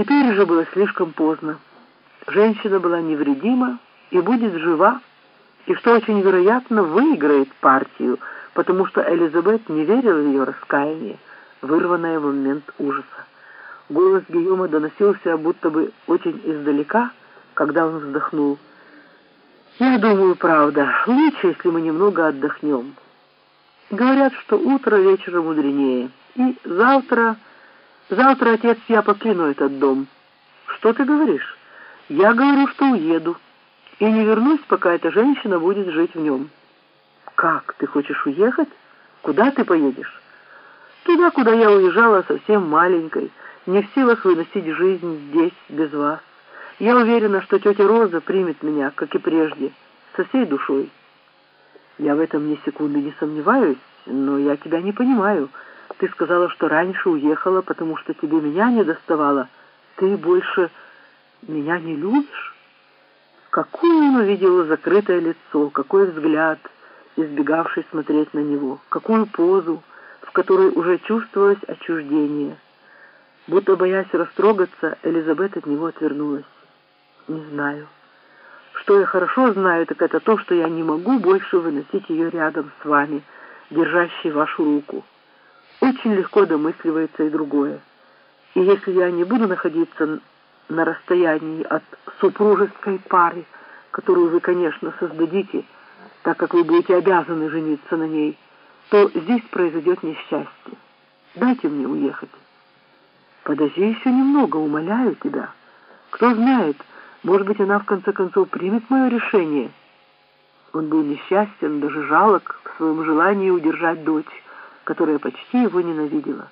Теперь уже было слишком поздно. Женщина была невредима и будет жива, и, что очень вероятно, выиграет партию, потому что Элизабет не верила в ее раскаяние, вырванное в момент ужаса. Голос Гийома доносился будто бы очень издалека, когда он вздохнул. «Я думаю, правда, лучше, если мы немного отдохнем. Говорят, что утро вечера мудренее, и завтра...» Завтра, отец, я покину этот дом. Что ты говоришь? Я говорю, что уеду. И не вернусь, пока эта женщина будет жить в нем. Как? Ты хочешь уехать? Куда ты поедешь? Туда, куда я уезжала совсем маленькой, не в силах выносить жизнь здесь без вас. Я уверена, что тетя Роза примет меня, как и прежде, со всей душой. Я в этом ни секунды не сомневаюсь, но я тебя не понимаю. Ты сказала, что раньше уехала, потому что тебе меня не доставало. Ты больше меня не любишь? Какое он увидел закрытое лицо, какой взгляд, избегавший смотреть на него, какую позу, в которой уже чувствовалось отчуждение. Будто боясь растрогаться, Элизабет от него отвернулась. Не знаю. Что я хорошо знаю, так это то, что я не могу больше выносить ее рядом с вами, держащей вашу руку очень легко домысливается и другое. И если я не буду находиться на расстоянии от супружеской пары, которую вы, конечно, создадите, так как вы будете обязаны жениться на ней, то здесь произойдет несчастье. Дайте мне уехать. Подожди еще немного, умоляю тебя. Кто знает, может быть, она в конце концов примет мое решение. Он был несчастен, даже жалок в своем желании удержать дочь которая почти его ненавидела.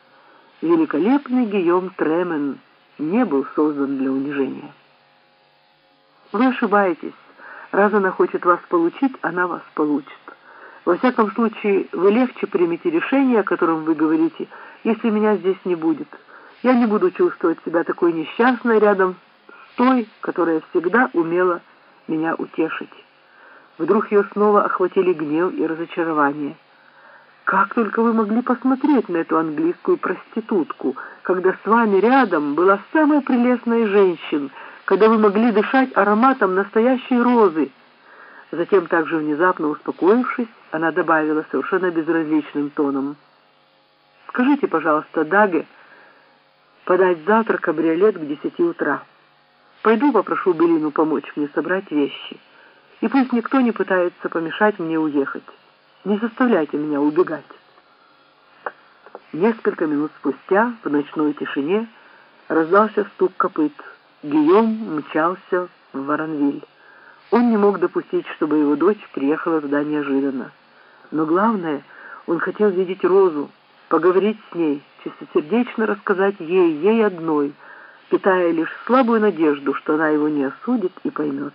Великолепный Гийом Тремен не был создан для унижения. Вы ошибаетесь. Раз она хочет вас получить, она вас получит. Во всяком случае, вы легче примете решение, о котором вы говорите, если меня здесь не будет. Я не буду чувствовать себя такой несчастной рядом с той, которая всегда умела меня утешить. Вдруг ее снова охватили гнев и разочарование. Как только вы могли посмотреть на эту английскую проститутку, когда с вами рядом была самая прелестная женщина, когда вы могли дышать ароматом настоящей розы? Затем, также внезапно успокоившись, она добавила совершенно безразличным тоном. «Скажите, пожалуйста, Даге, подать завтра кабриолет к десяти утра. Пойду попрошу Белину помочь мне собрать вещи, и пусть никто не пытается помешать мне уехать». Не заставляйте меня убегать. Несколько минут спустя в ночной тишине раздался стук копыт. Гийом мчался в Воронвиль. Он не мог допустить, чтобы его дочь приехала туда неожиданно. Но главное, он хотел видеть Розу, поговорить с ней, чистосердечно рассказать ей, ей одной, питая лишь слабую надежду, что она его не осудит и поймет.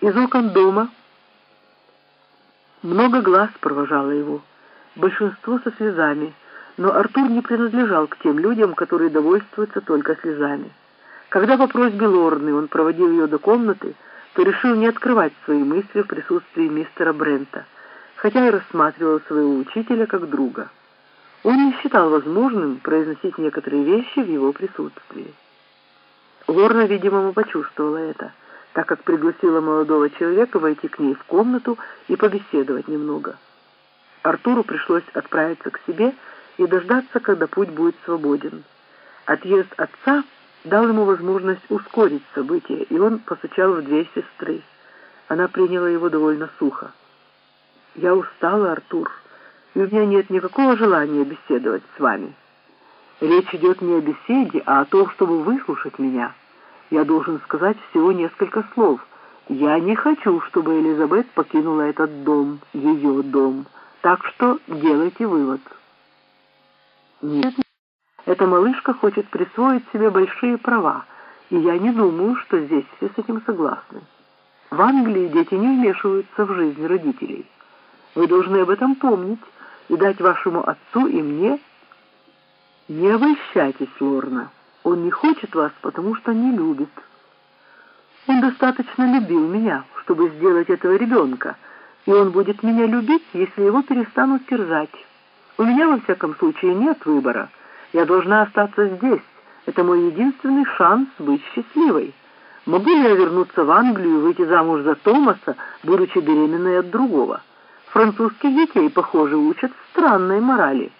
Из окон дома много глаз провожало его, большинство со слезами, но Артур не принадлежал к тем людям, которые довольствуются только слезами. Когда по просьбе Лорны он проводил ее до комнаты, то решил не открывать свои мысли в присутствии мистера Брента, хотя и рассматривал своего учителя как друга. Он не считал возможным произносить некоторые вещи в его присутствии. Лорна, видимо, почувствовала это – так как пригласила молодого человека войти к ней в комнату и побеседовать немного. Артуру пришлось отправиться к себе и дождаться, когда путь будет свободен. Отъезд отца дал ему возможность ускорить события, и он постучал в дверь сестры. Она приняла его довольно сухо. «Я устала, Артур, и у меня нет никакого желания беседовать с вами. Речь идет не о беседе, а о том, чтобы выслушать меня». Я должен сказать всего несколько слов. Я не хочу, чтобы Элизабет покинула этот дом, ее дом. Так что делайте вывод. Нет, эта малышка хочет присвоить себе большие права, и я не думаю, что здесь все с этим согласны. В Англии дети не вмешиваются в жизнь родителей. Вы должны об этом помнить и дать вашему отцу и мне... Не обольщайтесь, Лорна. Он не хочет вас, потому что не любит. Он достаточно любил меня, чтобы сделать этого ребенка, и он будет меня любить, если его перестанут терзать. У меня, во всяком случае, нет выбора. Я должна остаться здесь, Это мой единственный шанс быть счастливой. Могу ли я вернуться в Англию и выйти замуж за Томаса, будучи беременной от другого? Французских детей, похоже, учат странной морали».